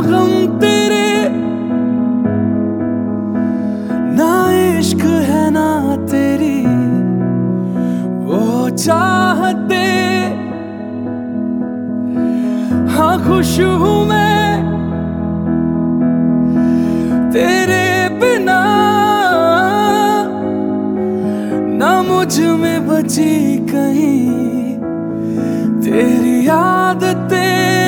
गम तेरे ना इश्क है ना तेरी वो चाहते हाँ खुश हूँ मैं तेरे बिना ना मुझमें बची कहीं तेरी आदतें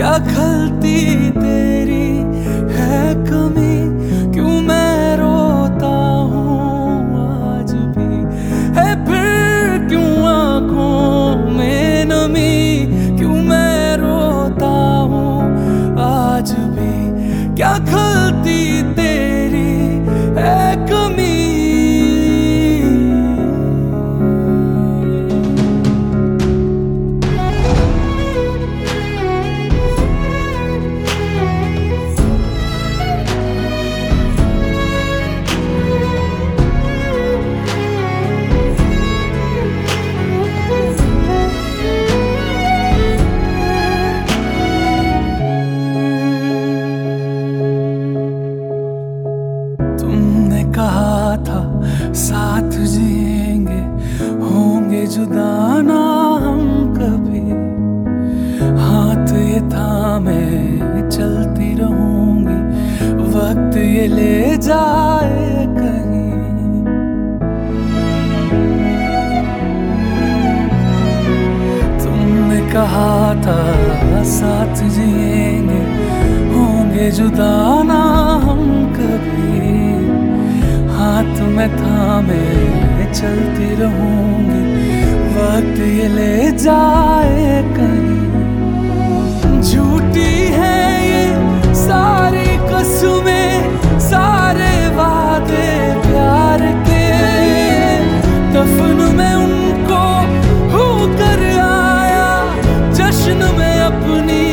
क्या खलती तेरी है कमी? क्यों मैं रोता हूँ आज भी? है फिर क्यों आँखों में नमी? क्यों मैं रोता हूँ आज भी? क्या खलती कहा था, साथ जिएँगे, होंगे जुदा ना हम कभी। हाथ ये था, मैं चलती रहूँगी, वक्त ये ले जाए कहीं। था, साथ जिएँगे, होंगे जुदा ना हम में थामे चलती रहूँगी। वक्त ये ले जाए कहीं। झूठी है ये सारी कसमें सारे वादे प्यार के। दफन में उनको होकर आया, जश्न में अपनी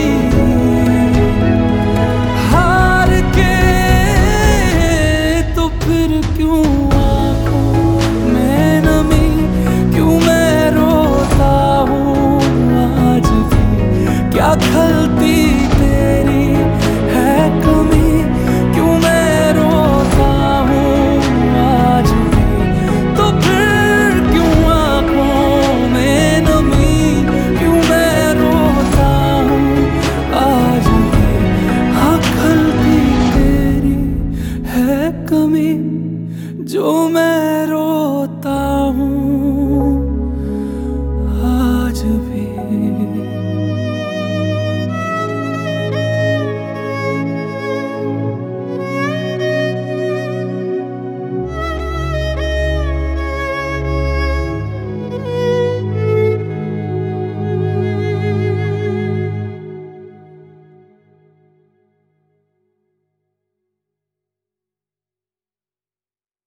क्यों आँखों में क्यों मैं रोता आज क्या खलती जो मैं रोता